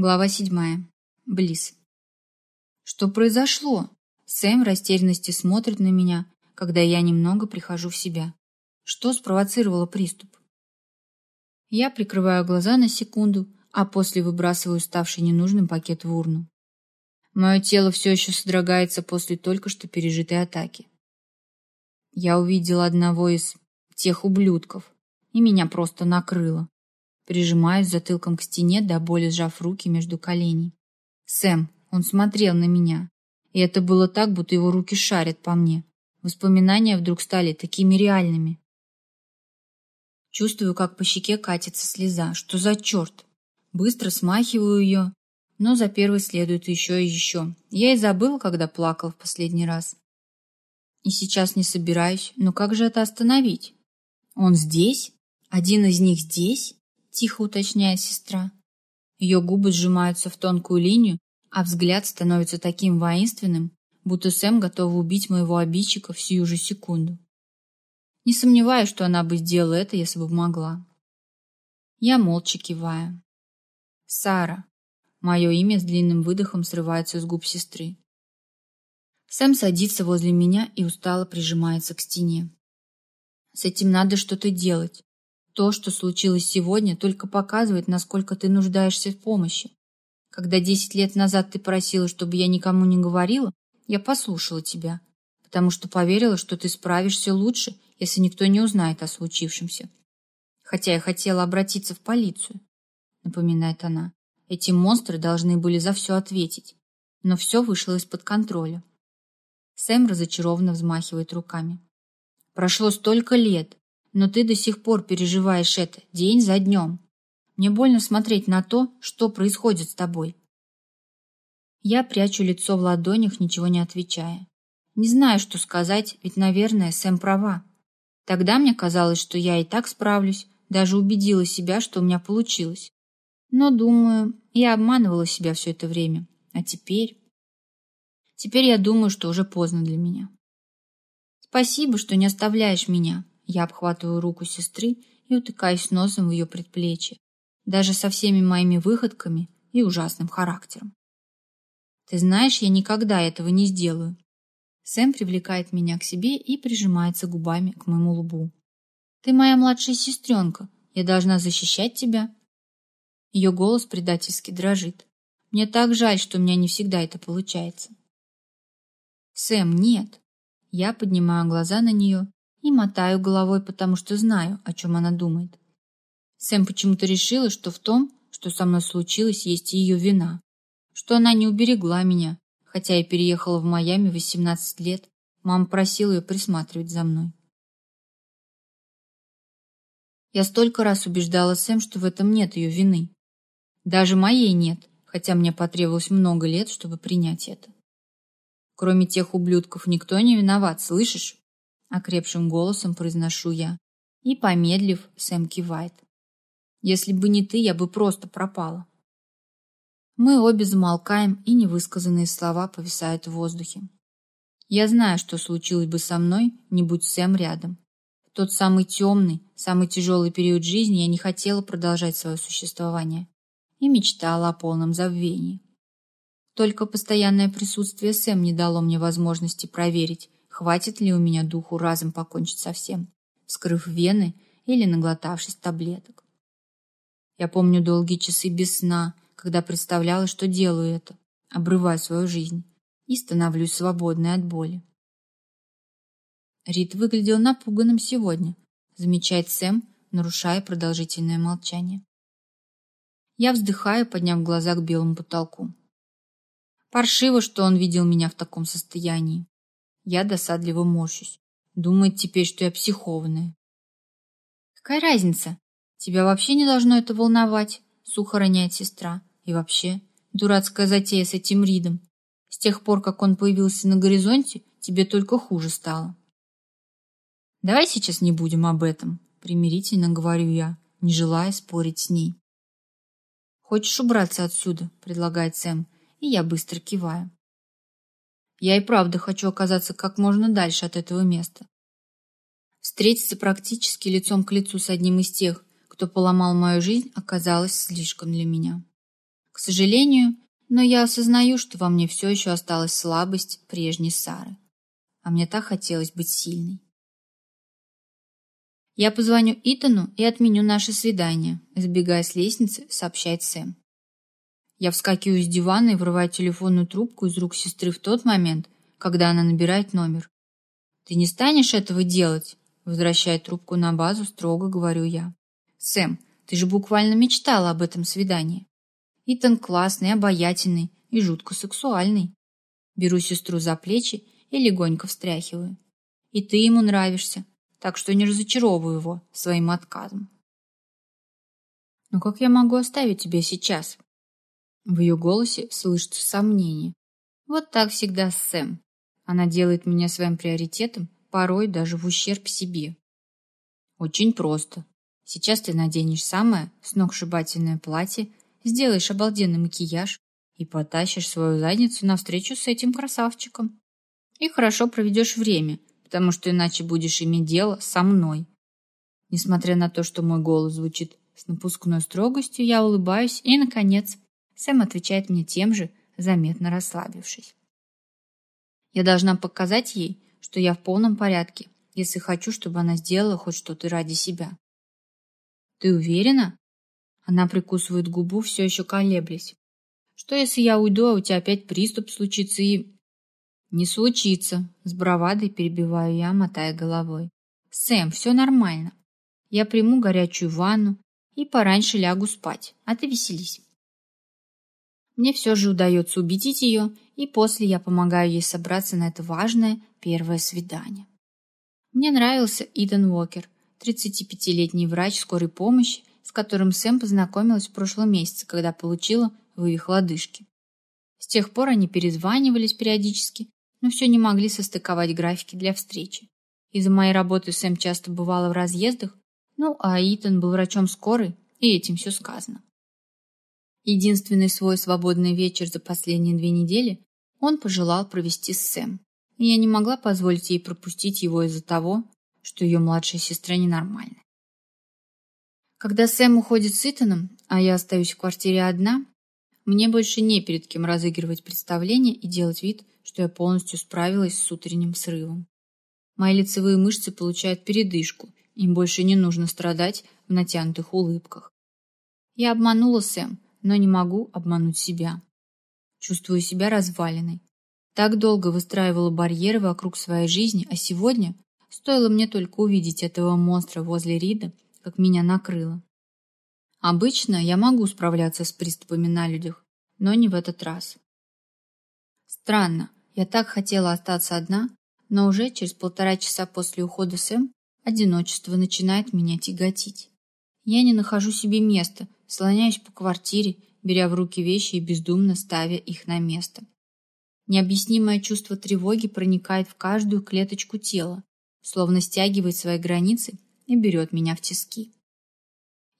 Глава седьмая. Близ. Что произошло? Сэм в растерянности смотрит на меня, когда я немного прихожу в себя. Что спровоцировало приступ? Я прикрываю глаза на секунду, а после выбрасываю ставший ненужным пакет в урну. Мое тело все еще содрогается после только что пережитой атаки. Я увидела одного из тех ублюдков, и меня просто накрыло. Прижимаюсь затылком к стене, до боли сжав руки между коленей. Сэм, он смотрел на меня. И это было так, будто его руки шарят по мне. Воспоминания вдруг стали такими реальными. Чувствую, как по щеке катится слеза. Что за черт? Быстро смахиваю ее, но за первой следует еще и еще. Я и забыла, когда плакал в последний раз. И сейчас не собираюсь. Но как же это остановить? Он здесь? Один из них здесь? Тихо уточняет сестра. Ее губы сжимаются в тонкую линию, а взгляд становится таким воинственным, будто Сэм готова убить моего обидчика в сию же секунду. Не сомневаюсь, что она бы сделала это, если бы могла. Я молча киваю. Сара. Мое имя с длинным выдохом срывается с губ сестры. Сэм садится возле меня и устало прижимается к стене. С этим надо что-то делать. То, что случилось сегодня, только показывает, насколько ты нуждаешься в помощи. Когда десять лет назад ты просила, чтобы я никому не говорила, я послушала тебя, потому что поверила, что ты справишься лучше, если никто не узнает о случившемся. Хотя я хотела обратиться в полицию, напоминает она. Эти монстры должны были за все ответить, но все вышло из-под контроля. Сэм разочарованно взмахивает руками. Прошло столько лет, но ты до сих пор переживаешь это день за днем. Мне больно смотреть на то, что происходит с тобой. Я прячу лицо в ладонях, ничего не отвечая. Не знаю, что сказать, ведь, наверное, Сэм права. Тогда мне казалось, что я и так справлюсь, даже убедила себя, что у меня получилось. Но, думаю, я обманывала себя все это время. А теперь... Теперь я думаю, что уже поздно для меня. Спасибо, что не оставляешь меня, я обхватываю руку сестры и утыкаюсь носом в ее предплечье, даже со всеми моими выходками и ужасным характером. Ты знаешь, я никогда этого не сделаю. Сэм привлекает меня к себе и прижимается губами к моему лбу. Ты моя младшая сестренка, я должна защищать тебя. Ее голос предательски дрожит. Мне так жаль, что у меня не всегда это получается. Сэм, нет. Я поднимаю глаза на нее и мотаю головой, потому что знаю, о чем она думает. Сэм почему-то решила, что в том, что со мной случилось, есть ее вина, что она не уберегла меня, хотя я переехала в Майами 18 лет, мама просила ее присматривать за мной. Я столько раз убеждала Сэм, что в этом нет ее вины. Даже моей нет, хотя мне потребовалось много лет, чтобы принять это. Кроме тех ублюдков никто не виноват, слышишь? Окрепшим голосом произношу я. И, помедлив, Сэм кивает. Если бы не ты, я бы просто пропала. Мы обе замолкаем, и невысказанные слова повисают в воздухе. Я знаю, что случилось бы со мной, не будь Сэм рядом. В тот самый темный, самый тяжелый период жизни я не хотела продолжать свое существование и мечтала о полном забвении. Только постоянное присутствие Сэм не дало мне возможности проверить, Хватит ли у меня духу разом покончить со всем, вскрыв вены или наглотавшись таблеток? Я помню долгие часы без сна, когда представляла, что делаю это, обрываю свою жизнь и становлюсь свободной от боли. Рид выглядел напуганным сегодня, замечает Сэм, нарушая продолжительное молчание. Я вздыхаю, подняв глаза к белому потолку. Паршиво, что он видел меня в таком состоянии. Я досадливо морщусь. Думает теперь, что я психованная. Какая разница? Тебя вообще не должно это волновать, сухо роняет сестра. И вообще, дурацкая затея с этим Ридом. С тех пор, как он появился на горизонте, тебе только хуже стало. Давай сейчас не будем об этом, примирительно говорю я, не желая спорить с ней. Хочешь убраться отсюда, предлагает Сэм, и я быстро киваю. Я и правда хочу оказаться как можно дальше от этого места. Встретиться практически лицом к лицу с одним из тех, кто поломал мою жизнь, оказалось слишком для меня. К сожалению, но я осознаю, что во мне все еще осталась слабость прежней Сары. А мне так хотелось быть сильной. Я позвоню Итану и отменю наше свидание, сбегая с лестницы, сообщает Сэм. Я вскакиваю с дивана и врываю телефонную трубку из рук сестры в тот момент, когда она набирает номер. «Ты не станешь этого делать?» Возвращая трубку на базу, строго говорю я. «Сэм, ты же буквально мечтала об этом свидании. Итан классный, обаятельный и жутко сексуальный. Беру сестру за плечи и легонько встряхиваю. И ты ему нравишься, так что не разочаровываю его своим отказом. «Но как я могу оставить тебя сейчас?» В ее голосе слышится сомнение. Вот так всегда с Сэм. Она делает меня своим приоритетом, порой даже в ущерб себе. Очень просто. Сейчас ты наденешь самое сногсшибательное платье, сделаешь обалденный макияж и потащишь свою задницу навстречу с этим красавчиком. И хорошо проведешь время, потому что иначе будешь иметь дело со мной. Несмотря на то, что мой голос звучит с напускной строгостью, я улыбаюсь и, наконец, Сэм отвечает мне тем же, заметно расслабившись. Я должна показать ей, что я в полном порядке, если хочу, чтобы она сделала хоть что-то ради себя. Ты уверена? Она прикусывает губу, все еще колеблясь. Что, если я уйду, а у тебя опять приступ случится и... Не случится, с бравадой перебиваю я, мотая головой. Сэм, все нормально. Я приму горячую ванну и пораньше лягу спать, а ты веселись. Мне все же удается убедить ее, и после я помогаю ей собраться на это важное первое свидание. Мне нравился Иден Уокер, 35-летний врач скорой помощи, с которым Сэм познакомилась в прошлом месяце, когда получила вывих лодыжки. С тех пор они перезванивались периодически, но все не могли состыковать графики для встречи. Из-за моей работы Сэм часто бывала в разъездах, ну а Итан был врачом скорой, и этим все сказано. Единственный свой свободный вечер за последние две недели он пожелал провести с Сэм, и я не могла позволить ей пропустить его из-за того, что ее младшая сестра ненормальная. Когда Сэм уходит с Итаном, а я остаюсь в квартире одна, мне больше не перед кем разыгрывать представление и делать вид, что я полностью справилась с утренним срывом. Мои лицевые мышцы получают передышку, им больше не нужно страдать в натянутых улыбках. Я обманула Сэм, но не могу обмануть себя. Чувствую себя разваленной. Так долго выстраивала барьеры вокруг своей жизни, а сегодня, стоило мне только увидеть этого монстра возле Рида, как меня накрыло. Обычно я могу справляться с приступами на людях, но не в этот раз. Странно, я так хотела остаться одна, но уже через полтора часа после ухода Сэм одиночество начинает меня тяготить. Я не нахожу себе места, слоняюсь по квартире, беря в руки вещи и бездумно ставя их на место. Необъяснимое чувство тревоги проникает в каждую клеточку тела, словно стягивает свои границы и берет меня в тиски.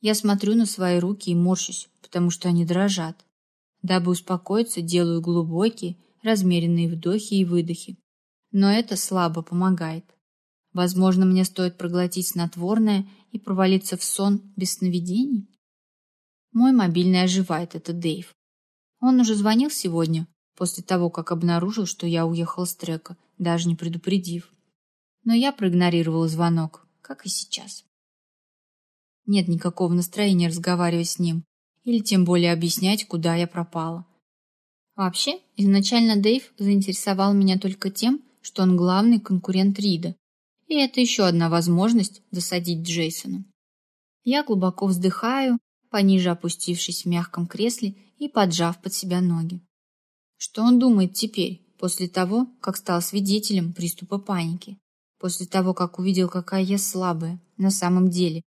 Я смотрю на свои руки и морщусь, потому что они дрожат. Дабы успокоиться, делаю глубокие, размеренные вдохи и выдохи. Но это слабо помогает. Возможно, мне стоит проглотить снотворное и провалиться в сон без сновидений? Мой мобильный оживает, это Дэйв. Он уже звонил сегодня, после того, как обнаружил, что я уехал с трека, даже не предупредив. Но я проигнорировал звонок, как и сейчас. Нет никакого настроения разговаривать с ним, или тем более объяснять, куда я пропала. Вообще, изначально Дэйв заинтересовал меня только тем, что он главный конкурент Рида, и это еще одна возможность досадить Джейсону. Я глубоко вздыхаю пониже опустившись в мягком кресле и поджав под себя ноги. Что он думает теперь, после того, как стал свидетелем приступа паники, после того, как увидел, какая я слабая на самом деле,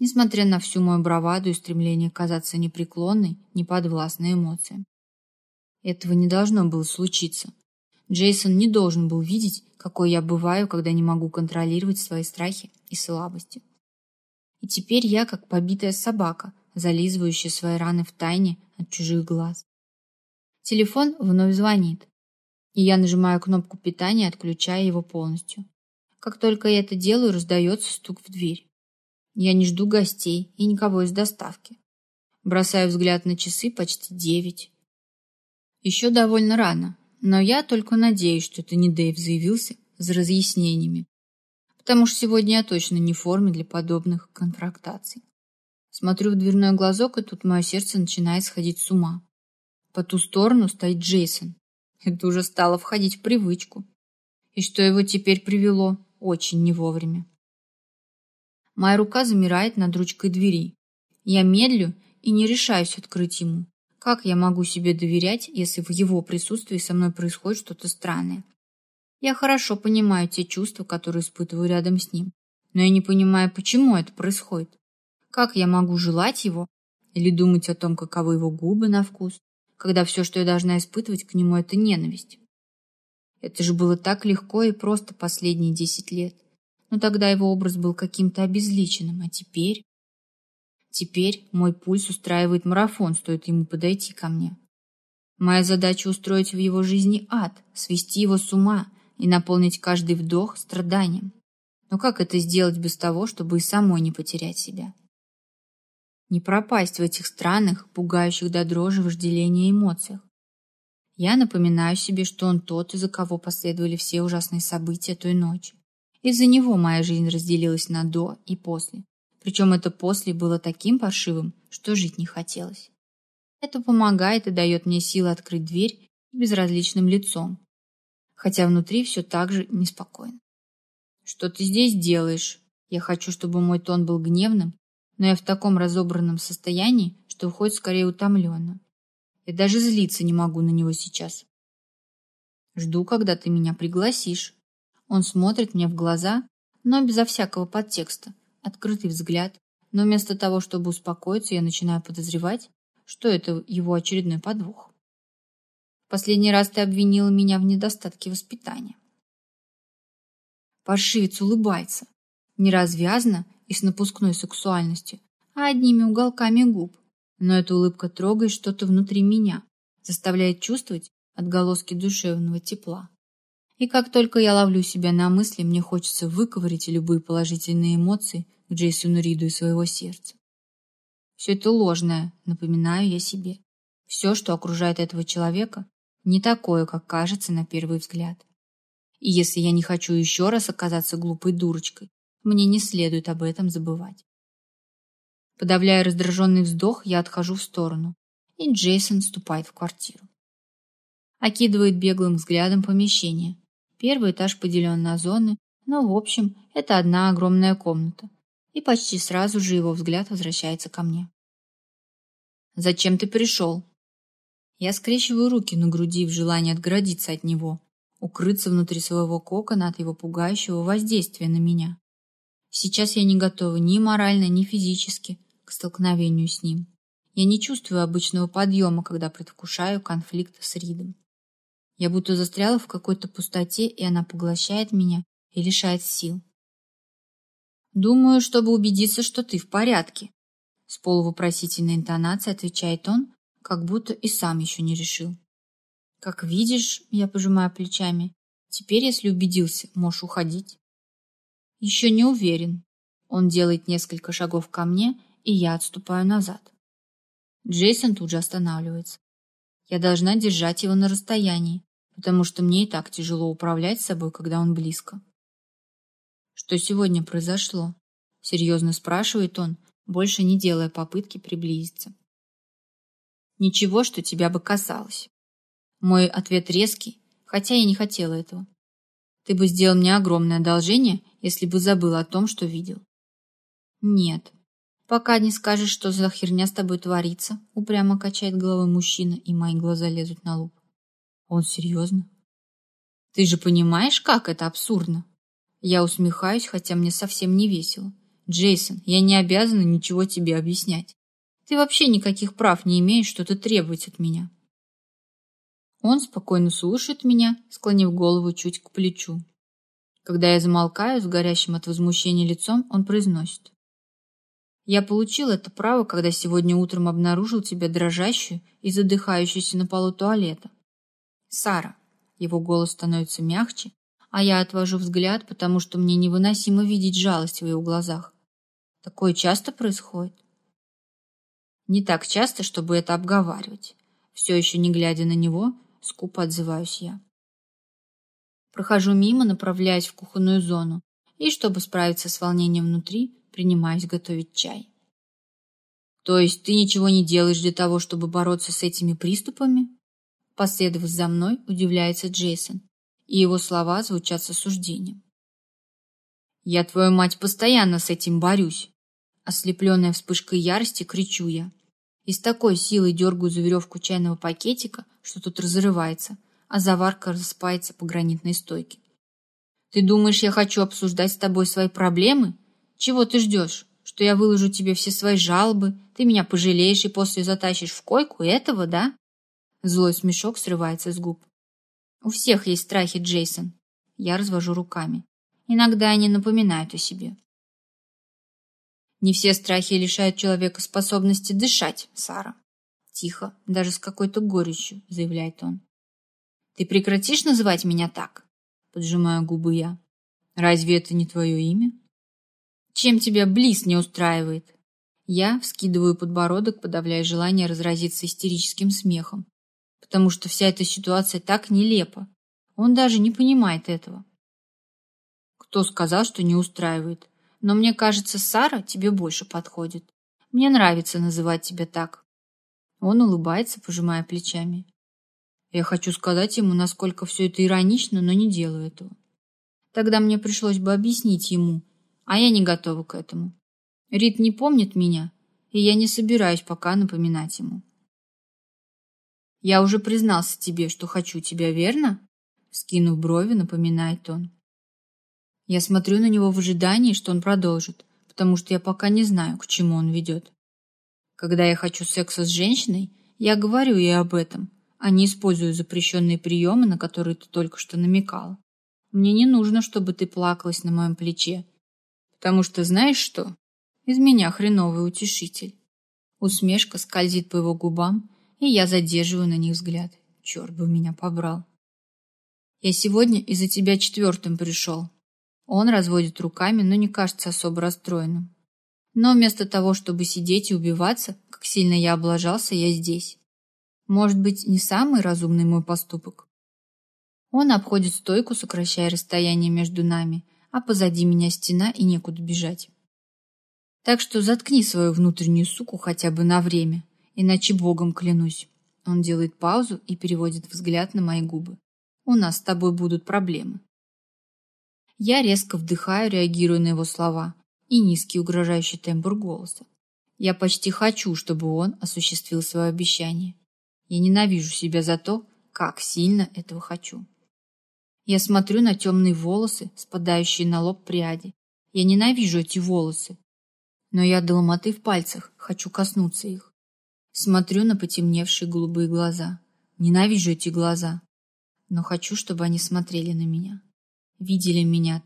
несмотря на всю мою браваду и стремление казаться непреклонной, неподвластной эмоциям. Этого не должно было случиться. Джейсон не должен был видеть, какой я бываю, когда не могу контролировать свои страхи и слабости. И теперь я, как побитая собака, зализывающий свои раны в тайне от чужих глаз. Телефон вновь звонит, и я нажимаю кнопку питания, отключая его полностью. Как только я это делаю, раздается стук в дверь. Я не жду гостей и никого из доставки. Бросаю взгляд на часы почти девять. Еще довольно рано, но я только надеюсь, что это не Дэйв заявился за разъяснениями, потому что сегодня я точно не в форме для подобных конфронтаций. Смотрю в дверной глазок, и тут мое сердце начинает сходить с ума. По ту сторону стоит Джейсон. Это уже стало входить в привычку. И что его теперь привело, очень не вовремя. Моя рука замирает над ручкой двери. Я медлю и не решаюсь открыть ему. Как я могу себе доверять, если в его присутствии со мной происходит что-то странное? Я хорошо понимаю те чувства, которые испытываю рядом с ним, но я не понимаю, почему это происходит. Как я могу желать его или думать о том, каковы его губы на вкус, когда все, что я должна испытывать к нему, это ненависть? Это же было так легко и просто последние десять лет. Но тогда его образ был каким-то обезличенным, а теперь... Теперь мой пульс устраивает марафон, стоит ему подойти ко мне. Моя задача устроить в его жизни ад, свести его с ума и наполнить каждый вдох страданием. Но как это сделать без того, чтобы и самой не потерять себя? Не пропасть в этих странных, пугающих до дрожи вожделения эмоциях. Я напоминаю себе, что он тот, из-за кого последовали все ужасные события той ночи. Из-за него моя жизнь разделилась на «до» и «после». Причем это «после» было таким паршивым, что жить не хотелось. Это помогает и дает мне силы открыть дверь безразличным лицом, хотя внутри все так же неспокойно. «Что ты здесь делаешь?» Я хочу, чтобы мой тон был гневным, но я в таком разобранном состоянии, что уходит скорее утомленно. Я даже злиться не могу на него сейчас. Жду, когда ты меня пригласишь. Он смотрит мне в глаза, но безо всякого подтекста, открытый взгляд, но вместо того, чтобы успокоиться, я начинаю подозревать, что это его очередной подвох. Последний раз ты обвинила меня в недостатке воспитания. Паршивец улыбается, неразвязно и с напускной сексуальностью, а одними уголками губ. Но эта улыбка трогает что-то внутри меня, заставляет чувствовать отголоски душевного тепла. И как только я ловлю себя на мысли, мне хочется выковырить любые положительные эмоции к Джейсону Риду из своего сердца. Все это ложное, напоминаю я себе. Все, что окружает этого человека, не такое, как кажется на первый взгляд. И если я не хочу еще раз оказаться глупой дурочкой, мне не следует об этом забывать. Подавляя раздраженный вздох, я отхожу в сторону, и Джейсон вступает в квартиру. Окидывает беглым взглядом помещение. Первый этаж поделен на зоны, но, в общем, это одна огромная комната. И почти сразу же его взгляд возвращается ко мне. «Зачем ты пришел?» Я скрещиваю руки на груди в желании отгородиться от него, укрыться внутри своего кокона от его пугающего воздействия на меня. Сейчас я не готова ни морально, ни физически к столкновению с ним. Я не чувствую обычного подъема, когда предвкушаю конфликт с Ридом. Я будто застряла в какой-то пустоте, и она поглощает меня и лишает сил. «Думаю, чтобы убедиться, что ты в порядке», с полувопросительной интонацией отвечает он, как будто и сам еще не решил. «Как видишь, я пожимаю плечами, теперь, если убедился, можешь уходить». «Еще не уверен». Он делает несколько шагов ко мне, и я отступаю назад. Джейсон тут же останавливается. Я должна держать его на расстоянии, потому что мне и так тяжело управлять собой, когда он близко. Что сегодня произошло? Серьезно спрашивает он, больше не делая попытки приблизиться. Ничего, что тебя бы касалось. Мой ответ резкий, хотя я не хотела этого. Ты бы сделал мне огромное одолжение, если бы забыл о том, что видел. Нет. Пока не скажешь, что за херня с тобой творится, упрямо качает головой мужчина, и мои глаза лезут на лоб. Он серьезно? Ты же понимаешь, как это абсурдно? Я усмехаюсь, хотя мне совсем не весело. Джейсон, я не обязана ничего тебе объяснять. Ты вообще никаких прав не имеешь что-то требовать от меня. Он спокойно слушает меня, склонив голову чуть к плечу. Когда я замолкаю с горящим от возмущения лицом, он произносит. Я получил это право, когда сегодня утром обнаружил тебя дрожащую и задыхающуюся на полу туалета. Сара. Его голос становится мягче, а я отвожу взгляд, потому что мне невыносимо видеть жалость в его глазах. Такое часто происходит. Не так часто, чтобы это обговаривать. Все еще не глядя на него, скупо отзываюсь я. Прохожу мимо, направляясь в кухонную зону, и, чтобы справиться с волнением внутри, принимаюсь готовить чай. То есть ты ничего не делаешь для того, чтобы бороться с этими приступами? Последовав за мной, удивляется Джейсон, и его слова звучат с осуждением. Я, твою мать, постоянно с этим борюсь. Ослепленная вспышкой ярости, кричу я. И с такой силой дергаю за веревку чайного пакетика, что тут разрывается, а заварка распается по гранитной стойке. Ты думаешь, я хочу обсуждать с тобой свои проблемы? Чего ты ждешь? Что я выложу тебе все свои жалобы, ты меня пожалеешь и после затащишь в койку этого, да? Злой смешок срывается с губ. У всех есть страхи, Джейсон. Я развожу руками. Иногда они напоминают о себе. Не все страхи лишают человека способности дышать, Сара. Тихо, даже с какой-то горечью, заявляет он. Ты прекратишь называть меня так? Поджимаю губы я. Разве это не твое имя? Чем тебя Близ не устраивает? Я вскидываю подбородок, подавляя желание разразиться истерическим смехом, потому что вся эта ситуация так нелепа. Он даже не понимает этого. Кто сказал, что не устраивает? Но мне кажется, Сара тебе больше подходит. Мне нравится называть тебя так. Он улыбается, пожимая плечами. Я хочу сказать ему, насколько все это иронично, но не делаю этого. Тогда мне пришлось бы объяснить ему, а я не готова к этому. Рид не помнит меня, и я не собираюсь пока напоминать ему. Я уже признался тебе, что хочу тебя, верно? Скинув брови, напоминает он. Я смотрю на него в ожидании, что он продолжит, потому что я пока не знаю, к чему он ведет. Когда я хочу секса с женщиной, я говорю ей об этом, а не использую запрещенные приемы, на которые ты только что намекала. Мне не нужно, чтобы ты плакалась на моем плече, потому что знаешь что? Из меня хреновый утешитель. Усмешка скользит по его губам, и я задерживаю на них взгляд. Черт бы меня побрал. Я сегодня из-за тебя четвертым пришел, он разводит руками, но не кажется особо расстроенным. Но вместо того, чтобы сидеть и убиваться, как сильно я облажался, я здесь. Может быть, не самый разумный мой поступок? Он обходит стойку, сокращая расстояние между нами, а позади меня стена и некуда бежать. Так что заткни свою внутреннюю суку хотя бы на время, иначе богом клянусь. Он делает паузу и переводит взгляд на мои губы. У нас с тобой будут проблемы. Я резко вдыхаю, реагируя на его слова и низкий угрожающий тембр голоса. Я почти хочу, чтобы он осуществил свое обещание. Я ненавижу себя за то, как сильно этого хочу. Я смотрю на темные волосы, спадающие на лоб пряди. Я ненавижу эти волосы. Но я до ломоты в пальцах, хочу коснуться их. Смотрю на потемневшие голубые глаза. Ненавижу эти глаза. Но хочу, чтобы они смотрели на меня видели меня,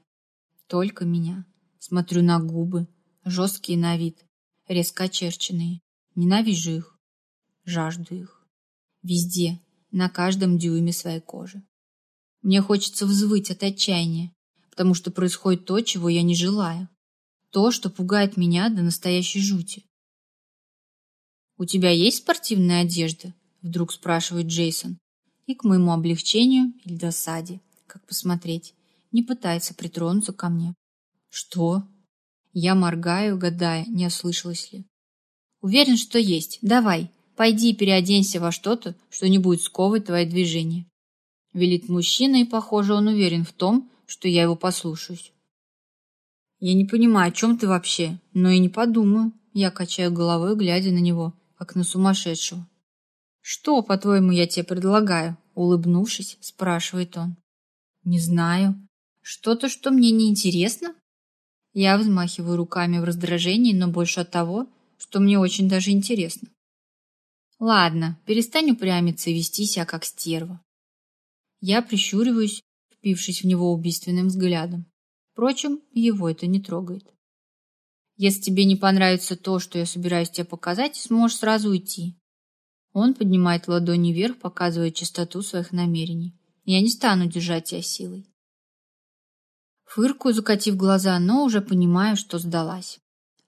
только меня. Смотрю на губы, жесткие на вид, резко очерченные. Ненавижу их, жажду их. Везде, на каждом дюйме своей кожи. Мне хочется взвыть от отчаяния, потому что происходит то, чего я не желаю. То, что пугает меня до настоящей жути. «У тебя есть спортивная одежда?» Вдруг спрашивает Джейсон. И к моему облегчению или досаде, как посмотреть, не пытается притронуться ко мне. Что? Я моргаю, гадая, не ослышалась ли. Уверен, что есть. Давай, пойди переоденься во что-то, что не будет сковывать твои движения. Велит мужчина, и, похоже, он уверен в том, что я его послушаюсь. Я не понимаю, о чем ты вообще, но и не подумаю. Я качаю головой, глядя на него, как на сумасшедшего. Что, по-твоему, я тебе предлагаю? Улыбнувшись, спрашивает он. Не знаю. Что-то, что мне не интересно? Я взмахиваю руками в раздражении, но больше от того, что мне очень даже интересно. Ладно, перестань упрямиться и вести себя как стерва. Я прищуриваюсь, впившись в него убийственным взглядом. Впрочем, его это не трогает. Если тебе не понравится то, что я собираюсь тебе показать, сможешь сразу уйти. Он поднимает ладони вверх, показывая чистоту своих намерений. Я не стану держать тебя силой. Фыркую, закатив глаза, но уже понимаю, что сдалась.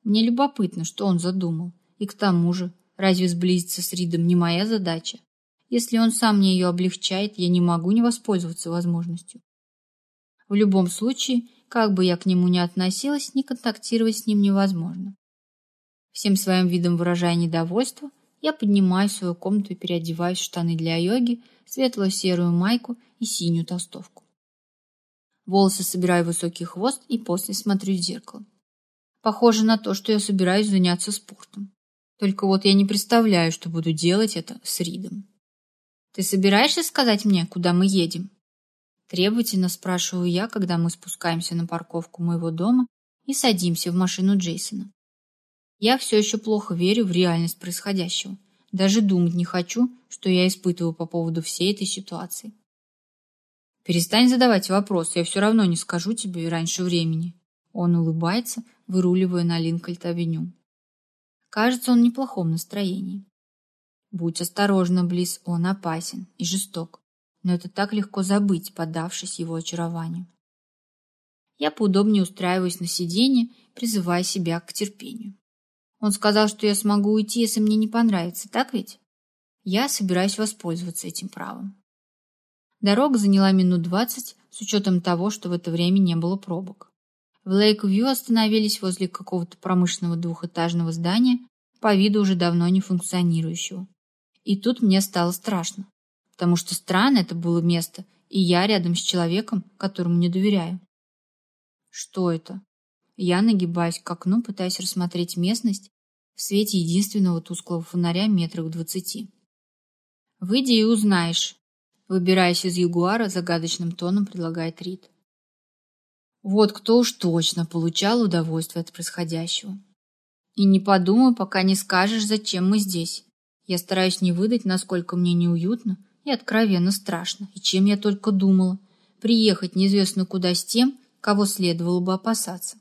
Мне любопытно, что он задумал. И к тому же, Разве сблизиться с Ридом не моя задача? Если он сам мне ее облегчает, я не могу не воспользоваться возможностью. В любом случае, как бы я к нему ни относилась, не контактировать с ним невозможно. Всем своим видом выражая недовольство, я поднимаюсь в свою комнату и переодеваюсь в штаны для йоги, светло-серую майку и синюю толстовку. Волосы собираю в высокий хвост и после смотрю в зеркало. Похоже на то, что я собираюсь заняться спортом. Только вот я не представляю, что буду делать это с Ридом. «Ты собираешься сказать мне, куда мы едем?» Требовательно спрашиваю я, когда мы спускаемся на парковку моего дома и садимся в машину Джейсона. Я все еще плохо верю в реальность происходящего. Даже думать не хочу, что я испытываю по поводу всей этой ситуации. Перестань задавать вопросы, я все равно не скажу тебе раньше времени. Он улыбается, выруливая на Линкольд-авеню. Кажется, он в неплохом настроении. Будь осторожна, Близ, он опасен и жесток но это так легко забыть, поддавшись его очарованию. Я поудобнее устраиваюсь на сиденье, призывая себя к терпению. Он сказал, что я смогу уйти, если мне не понравится, так ведь? Я собираюсь воспользоваться этим правом. Дорога заняла минут двадцать, с учетом того, что в это время не было пробок. В Лейк-Вью остановились возле какого-то промышленного двухэтажного здания, по виду уже давно не функционирующего. И тут мне стало страшно потому что странно это было место, и я рядом с человеком, которому не доверяю. Что это? Я нагибаюсь к окну, пытаясь рассмотреть местность в свете единственного тусклого фонаря метрах двадцати. «Выйди и узнаешь», — выбираясь из Ягуара, загадочным тоном предлагает Рид. Вот кто уж точно получал удовольствие от происходящего. И не подумай, пока не скажешь, зачем мы здесь. Я стараюсь не выдать, насколько мне неуютно и откровенно страшно. И чем я только думала. Приехать неизвестно куда с тем, кого следовало бы опасаться.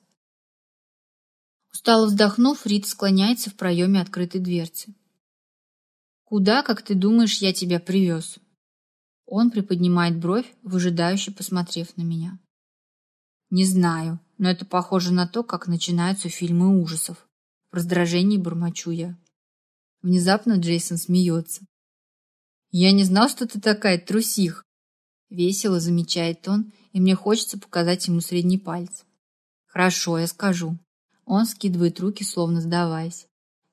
Устало вздохнув, Рит склоняется в проеме открытой дверцы. «Куда, как ты думаешь, я тебя привез?» Он приподнимает бровь, выжидающе посмотрев на меня. «Не знаю, но это похоже на то, как начинаются фильмы ужасов. В раздражении бормочу я. Внезапно Джейсон смеется. «Я не знал, что ты такая трусих!» Весело замечает он, и мне хочется показать ему средний палец. «Хорошо, я скажу». Он скидывает руки, словно сдаваясь.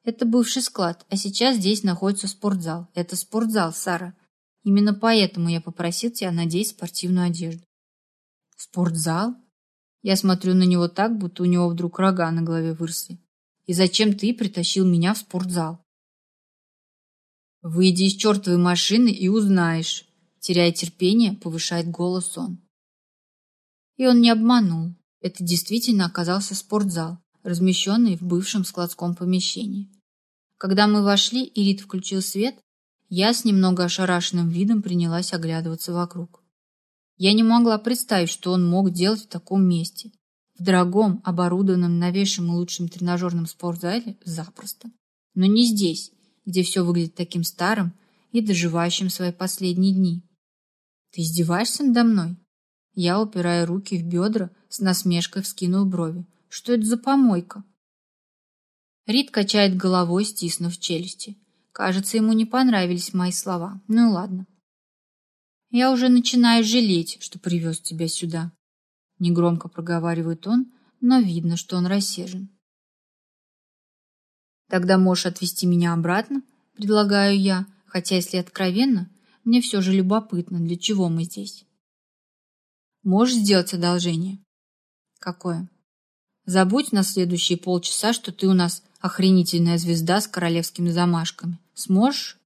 «Это бывший склад, а сейчас здесь находится спортзал. Это спортзал, Сара. Именно поэтому я попросил тебя надеть спортивную одежду». «Спортзал?» Я смотрю на него так, будто у него вдруг рога на голове выросли. «И зачем ты притащил меня в спортзал?» «Выйди из чертовой машины и узнаешь», теряя терпение, повышает голос он. И он не обманул. Это действительно оказался спортзал, размещенный в бывшем складском помещении. Когда мы вошли и Рид включил свет, я с немного ошарашенным видом принялась оглядываться вокруг. Я не могла представить, что он мог делать в таком месте. В дорогом, оборудованном новейшим и лучшим тренажерном спортзале запросто. Но не здесь, где все выглядит таким старым и доживающим свои последние дни. Ты издеваешься надо мной? Я упираю руки в бедра, с насмешкой вскинув брови. Что это за помойка? Рид качает головой, стиснув челюсти. Кажется, ему не понравились мои слова. Ну ладно. Я уже начинаю жалеть, что привез тебя сюда. Негромко проговаривает он, но видно, что он рассержен. Тогда можешь отвезти меня обратно, предлагаю я, хотя, если откровенно, мне все же любопытно, для чего мы здесь. Можешь сделать одолжение? Какое? Забудь на следующие полчаса, что ты у нас охренительная звезда с королевскими замашками. Сможешь?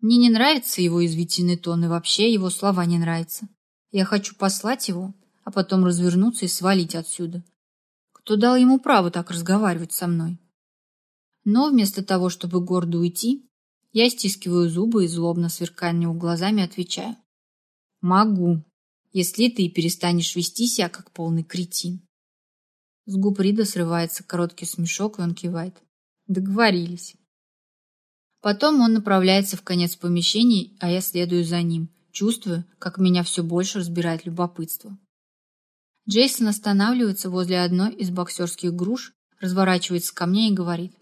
Мне не нравится его извительный тон, и вообще его слова не нравятся. Я хочу послать его, а потом развернуться и свалить отсюда. Кто дал ему право так разговаривать со мной? Но вместо того, чтобы гордо уйти, я стискиваю зубы и злобно сверкая на него глазами отвечаю. Могу, если ты перестанешь вести себя как полный кретин. С губ Рида срывается короткий смешок, и он кивает. Договорились. Потом он направляется в конец помещения, а я следую за ним, чувствуя, как меня все больше разбирает любопытство. Джейсон останавливается возле одной из боксерских груш, разворачивается ко мне и говорит.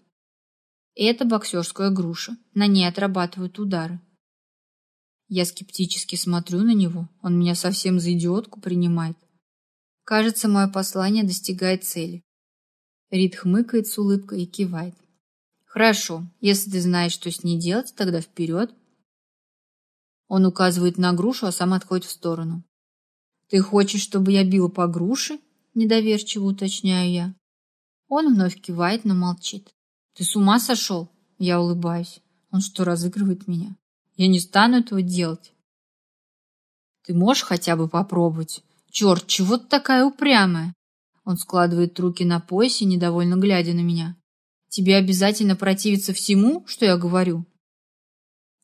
Это боксерская груша. На ней отрабатывают удары. Я скептически смотрю на него. Он меня совсем за идиотку принимает. Кажется, мое послание достигает цели. Рид хмыкает с улыбкой и кивает. Хорошо, если ты знаешь, что с ней делать, тогда вперед. Он указывает на грушу, а сам отходит в сторону. Ты хочешь, чтобы я била по груше? Недоверчиво уточняю я. Он вновь кивает, но молчит. Ты с ума сошел? Я улыбаюсь. Он что, разыгрывает меня? Я не стану этого делать. Ты можешь хотя бы попробовать? Черт, чего ты такая упрямая? Он складывает руки на поясе, недовольно глядя на меня. Тебе обязательно противиться всему, что я говорю?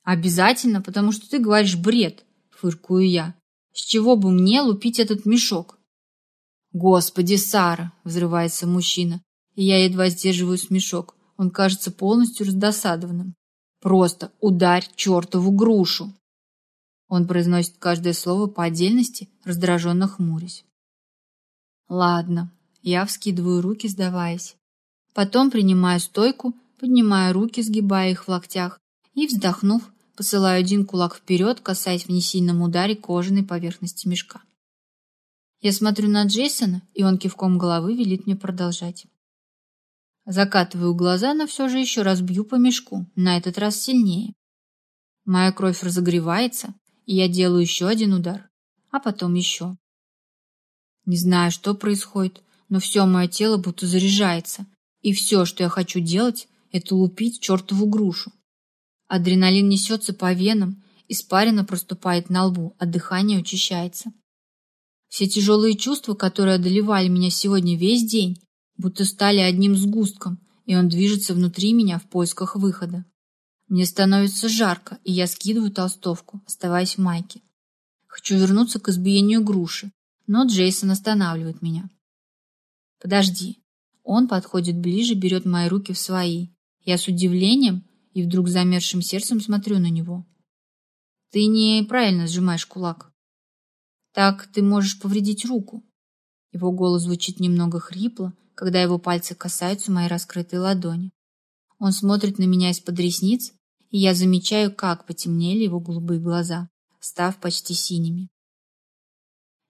Обязательно, потому что ты говоришь бред, фыркую я. С чего бы мне лупить этот мешок? Господи, Сара, взрывается мужчина, и я едва сдерживаю смешок. Он кажется полностью раздосадованным. Просто ударь чертову грушу. Он произносит каждое слово по отдельности, раздраженно хмурясь. Ладно, я вскидываю руки, сдаваясь. Потом принимаю стойку, поднимаю руки, сгибая их в локтях, и, вздохнув, посылаю один кулак вперед, касаясь в несильном ударе кожаной поверхности мешка. Я смотрю на Джейсона, и он кивком головы велит мне продолжать. Закатываю глаза, но все же еще раз бью по мешку, на этот раз сильнее. Моя кровь разогревается, я делаю еще один удар, а потом еще. Не знаю, что происходит, но все мое тело будто заряжается, и все, что я хочу делать, это лупить чертову грушу. Адреналин несется по венам, испарина проступает на лбу, а дыхание учащается. Все тяжелые чувства, которые одолевали меня сегодня весь день, будто стали одним сгустком, и он движется внутри меня в поисках выхода. Мне становится жарко, и я скидываю толстовку, оставаясь в майке. Хочу вернуться к избиению груши, но Джейсон останавливает меня. «Подожди». Он подходит ближе, берет мои руки в свои. Я с удивлением и вдруг замерзшим сердцем смотрю на него. «Ты неправильно сжимаешь кулак. Так ты можешь повредить руку». Его голос звучит немного хрипло, когда его пальцы касаются моей раскрытой ладони. Он смотрит на меня из-под ресниц, и я замечаю, как потемнели его голубые глаза, став почти синими.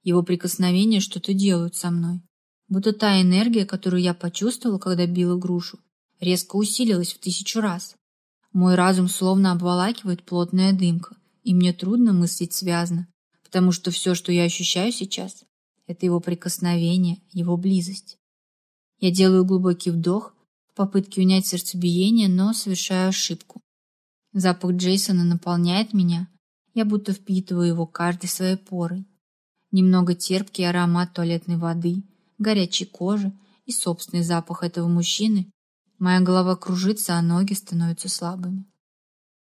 Его прикосновения что-то делают со мной. Будто та энергия, которую я почувствовала, когда била грушу, резко усилилась в тысячу раз. Мой разум словно обволакивает плотная дымка, и мне трудно мыслить связно, потому что все, что я ощущаю сейчас, это его прикосновение, его близость. Я делаю глубокий вдох в попытке унять сердцебиение, но совершаю ошибку. Запах Джейсона наполняет меня, я будто впитываю его каждой своей порой немного терпкий аромат туалетной воды, горячей кожи и собственный запах этого мужчины, моя голова кружится, а ноги становятся слабыми.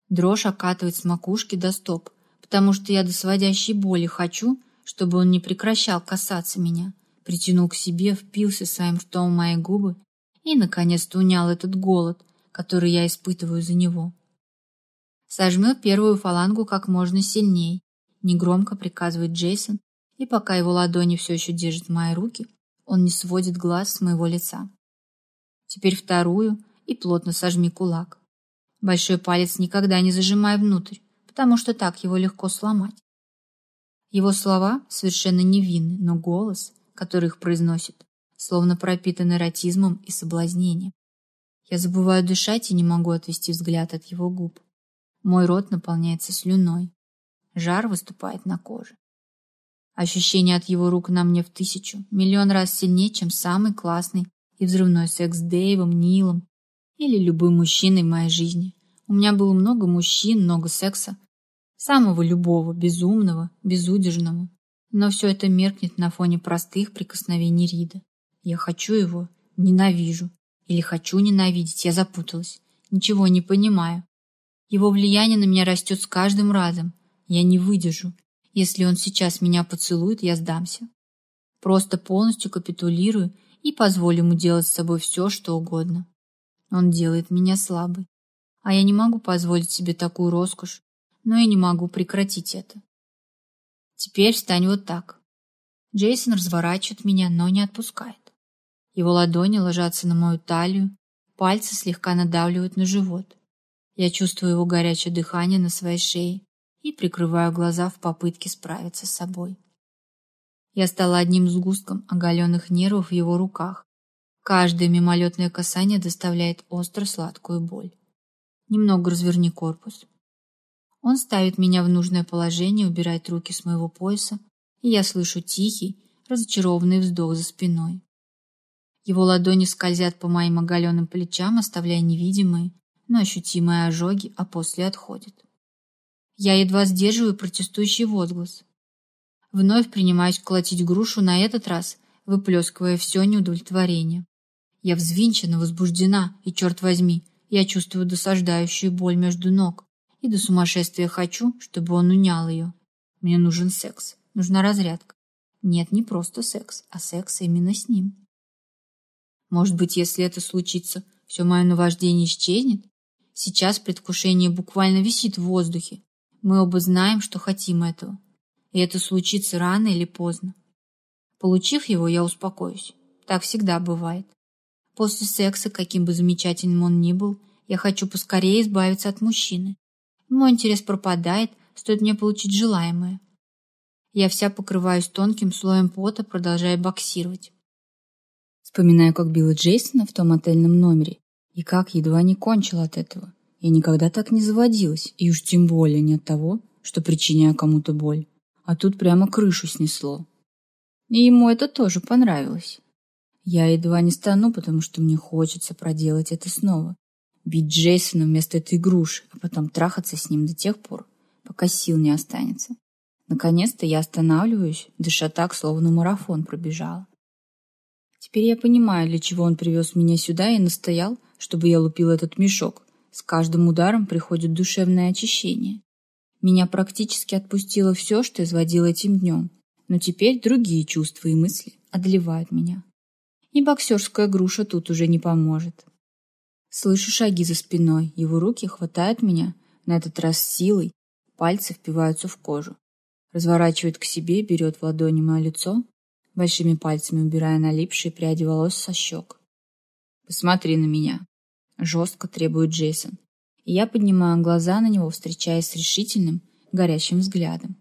Дрожь окатывает с макушки до стоп, потому что я до сводящей боли хочу, чтобы он не прекращал касаться меня, притянул к себе, впился своим ртом в мои губы и, наконец-то, унял этот голод, который я испытываю за него. Сожмет первую фалангу как можно сильней, негромко приказывает Джейсон, и пока его ладони все еще держат мои руки, он не сводит глаз с моего лица. Теперь вторую и плотно сожми кулак. Большой палец никогда не зажимай внутрь, потому что так его легко сломать. Его слова совершенно невинны, но голос, который их произносит, словно пропитан эротизмом и соблазнением. Я забываю дышать и не могу отвести взгляд от его губ. Мой рот наполняется слюной. Жар выступает на коже. Ощущение от его рук на мне в тысячу, миллион раз сильнее, чем самый классный и взрывной секс с Дэйвом, Нилом или любым мужчиной в моей жизни. У меня было много мужчин, много секса. Самого любого, безумного, безудержного. Но все это меркнет на фоне простых прикосновений Рида. Я хочу его, ненавижу. Или хочу ненавидеть, я запуталась. Ничего не понимаю. Его влияние на меня растет с каждым разом. Я не выдержу. Если он сейчас меня поцелует, я сдамся. Просто полностью капитулирую и позволю ему делать с собой все, что угодно. Он делает меня слабой. А я не могу позволить себе такую роскошь, но и не могу прекратить это. Теперь встань вот так. Джейсон разворачивает меня, но не отпускает. Его ладони ложатся на мою талию, Пальцы слегка надавливают на живот. Я чувствую его горячее дыхание на своей шее и прикрываю глаза в попытке справиться с собой. Я стала одним сгустком оголенных нервов в его руках. Каждое мимолетное касание доставляет остро-сладкую боль. Немного разверни корпус. Он ставит меня в нужное положение, убирает руки с моего пояса, и я слышу тихий, разочарованный вздох за спиной. Его ладони скользят по моим оголенным плечам, оставляя невидимые, но ощутимые ожоги, а после отходят. Я едва сдерживаю протестующий возглас. Вновь принимаюсь колотить грушу, на этот раз выплескивая все неудовлетворение. Я взвинчена, возбуждена, и, черт возьми, я чувствую досаждающую боль между ног, и до сумасшествия хочу, чтобы он унял ее. Мне нужен секс, нужна разрядка. Нет, не просто секс, а секс именно с ним. Может быть, если это случится, все мое наваждение исчезнет? Сейчас предвкушение буквально висит в воздухе. Мы оба знаем, что хотим этого. И это случится рано или поздно. Получив его, я успокоюсь. Так всегда бывает. После секса, каким бы замечательным он ни был, я хочу поскорее избавиться от мужчины. Мой интерес пропадает, стоит мне получить желаемое. Я вся покрываюсь тонким слоем пота, продолжая боксировать. Вспоминаю, как била Джейсона в том отельном номере, и как едва не кончила от этого. Я никогда так не заводилась, и уж тем более не от того, что причиняю кому-то боль. А тут прямо крышу снесло. И ему это тоже понравилось. Я едва не стану, потому что мне хочется проделать это снова. Бить Джейсона вместо этой груши, а потом трахаться с ним до тех пор, пока сил не останется. Наконец-то я останавливаюсь, дыша так, словно марафон пробежала. Теперь я понимаю, для чего он привез меня сюда и настоял, чтобы я лупил этот мешок. С каждым ударом приходит душевное очищение. Меня практически отпустило все, что изводило этим днем, но теперь другие чувства и мысли одолевают меня. И боксерская груша тут уже не поможет. Слышу шаги за спиной, его руки хватают меня, на этот раз силой, пальцы впиваются в кожу. Разворачивает к себе, берет в ладони мое лицо большими пальцами убирая налипшие пряди волос со щек. «Посмотри на меня», — жестко требует Джейсон. И я поднимаю глаза на него, встречаясь с решительным, горящим взглядом.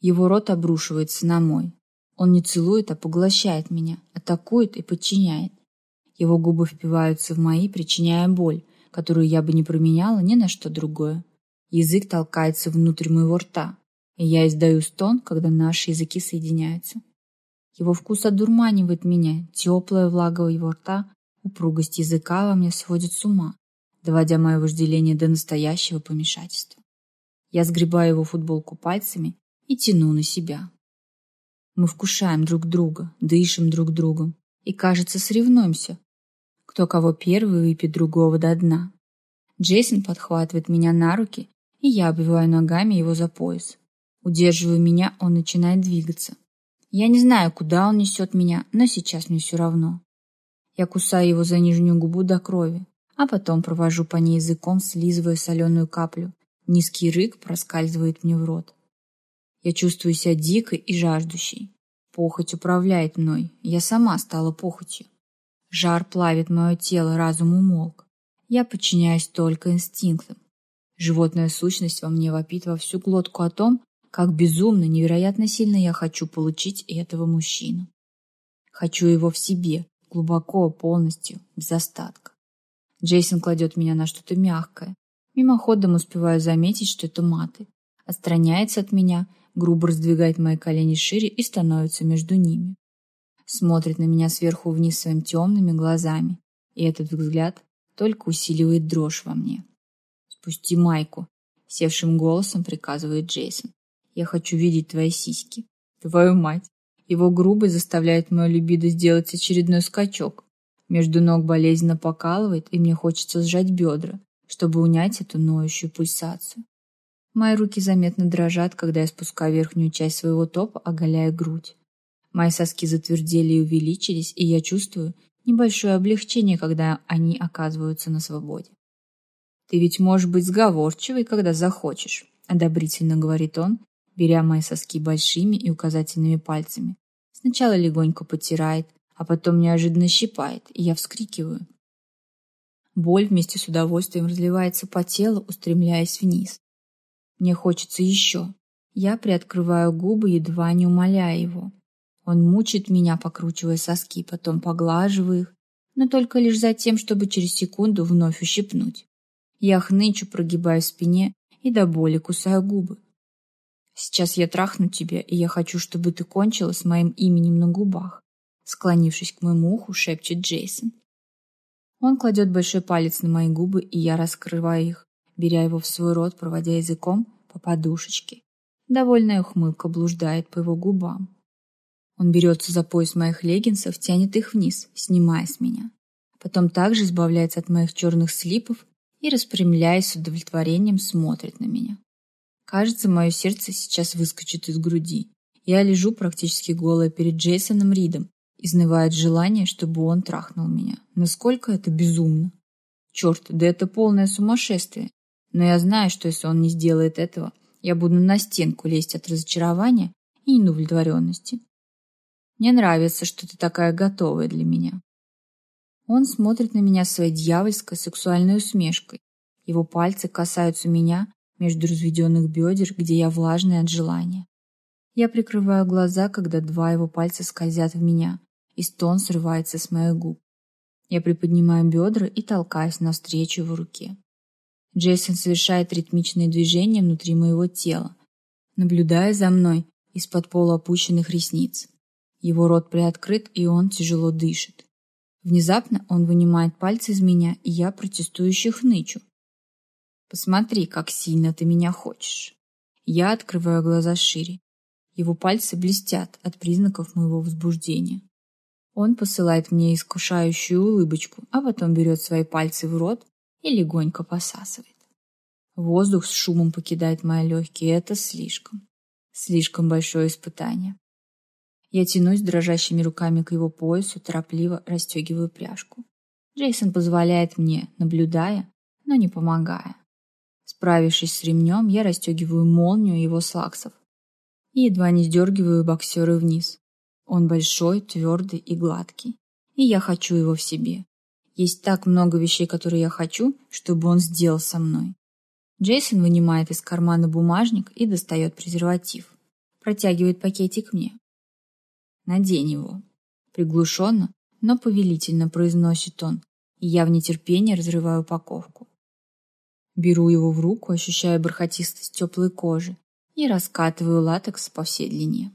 Его рот обрушивается на мой. Он не целует, а поглощает меня, атакует и подчиняет. Его губы впиваются в мои, причиняя боль, которую я бы не променяла ни на что другое. Язык толкается внутрь моего рта, и я издаю стон, когда наши языки соединяются. Его вкус одурманивает меня, теплая влага его рта, упругость языка во мне сводит с ума, доводя мое вожделение до настоящего помешательства. Я сгребаю его футболку пальцами и тяну на себя. Мы вкушаем друг друга, дышим друг другом и, кажется, соревнуемся, кто кого первый выпьет другого до дна. Джейсон подхватывает меня на руки, и я обвиваю ногами его за пояс. Удерживая меня, он начинает двигаться. Я не знаю, куда он несет меня, но сейчас мне все равно. Я кусаю его за нижнюю губу до крови, а потом провожу по ней языком, слизывая соленую каплю. Низкий рык проскальзывает мне в рот. Я чувствую себя дикой и жаждущей. Похоть управляет мной, я сама стала похотью. Жар плавит мое тело, разум умолк. Я подчиняюсь только инстинктам. Животная сущность во мне вопит во всю глотку о том, как безумно, невероятно сильно я хочу получить этого мужчину. Хочу его в себе, глубоко, полностью, без остатка. Джейсон кладет меня на что-то мягкое. Мимоходом успеваю заметить, что это маты. Отстраняется от меня, грубо раздвигает мои колени шире и становится между ними. Смотрит на меня сверху вниз своими темными глазами, и этот взгляд только усиливает дрожь во мне. «Спусти майку», — севшим голосом приказывает Джейсон. Я хочу видеть твои сиськи. Твою мать. Его грубость заставляет мою либидо сделать очередной скачок. Между ног болезненно покалывает, и мне хочется сжать бедра, чтобы унять эту ноющую пульсацию. Мои руки заметно дрожат, когда я спускаю верхнюю часть своего топа, оголяя грудь. Мои соски затвердели и увеличились, и я чувствую небольшое облегчение, когда они оказываются на свободе. «Ты ведь можешь быть сговорчивой, когда захочешь», — одобрительно говорит он, беря мои соски большими и указательными пальцами. Сначала легонько потирает, а потом неожиданно щипает, и я вскрикиваю. Боль вместе с удовольствием разливается по телу, устремляясь вниз. Мне хочется еще. Я приоткрываю губы, едва не умоляя его. Он мучит меня, покручивая соски, потом поглаживая их, но только лишь за тем, чтобы через секунду вновь ущипнуть. Я хнычу, прогибаю в спине и до боли кусаю губы. Сейчас я трахну тебя, и я хочу, чтобы ты кончила с моим именем на губах. Склонившись к моему уху, шепчет Джейсон. Он кладет большой палец на мои губы, и я раскрываю их, беря его в свой рот, проводя языком по подушечке. Довольная ухмылка блуждает по его губам. Он берется за пояс моих леггинсов, тянет их вниз, снимая с меня. Потом также избавляется от моих черных слипов и, распрямляясь с удовлетворением, смотрит на меня. Кажется, мое сердце сейчас выскочит из груди. Я лежу практически голая перед Джейсоном Ридом, Изнывает желание, чтобы он трахнул меня. Насколько это безумно. Черт, да это полное сумасшествие. Но я знаю, что если он не сделает этого, я буду на стенку лезть от разочарования и неудовлетворенности. Мне нравится, что ты такая готовая для меня. Он смотрит на меня своей дьявольской сексуальной усмешкой. Его пальцы касаются меня между разведенных бедер, где я влажная от желания. Я прикрываю глаза, когда два его пальца скользят в меня, и стон срывается с моих губ. Я приподнимаю бедра и толкаюсь навстречу его руке. Джейсон совершает ритмичные движения внутри моего тела, наблюдая за мной из-под полуопущенных ресниц. Его рот приоткрыт, и он тяжело дышит. Внезапно он вынимает пальцы из меня, и я протестующе хнычу. «Посмотри, как сильно ты меня хочешь». Я открываю глаза шире. Его пальцы блестят от признаков моего возбуждения. Он посылает мне искушающую улыбочку, а потом берет свои пальцы в рот и легонько посасывает. Воздух с шумом покидает мои легкие, это слишком. Слишком большое испытание. Я тянусь дрожащими руками к его поясу, торопливо расстегиваю пряжку. Джейсон позволяет мне, наблюдая, но не помогая. Справившись с ремнем, я расстегиваю молнию его слаксов и едва не сдергиваю боксеры вниз. Он большой, твердый и гладкий. И я хочу его в себе. Есть так много вещей, которые я хочу, чтобы он сделал со мной. Джейсон вынимает из кармана бумажник и достает презерватив. Протягивает пакетик мне. Надень его. Приглушенно, но повелительно произносит он, и я в нетерпении разрываю упаковку. Беру его в руку, ощущая бархатистость теплой кожи, и раскатываю латекс по всей длине.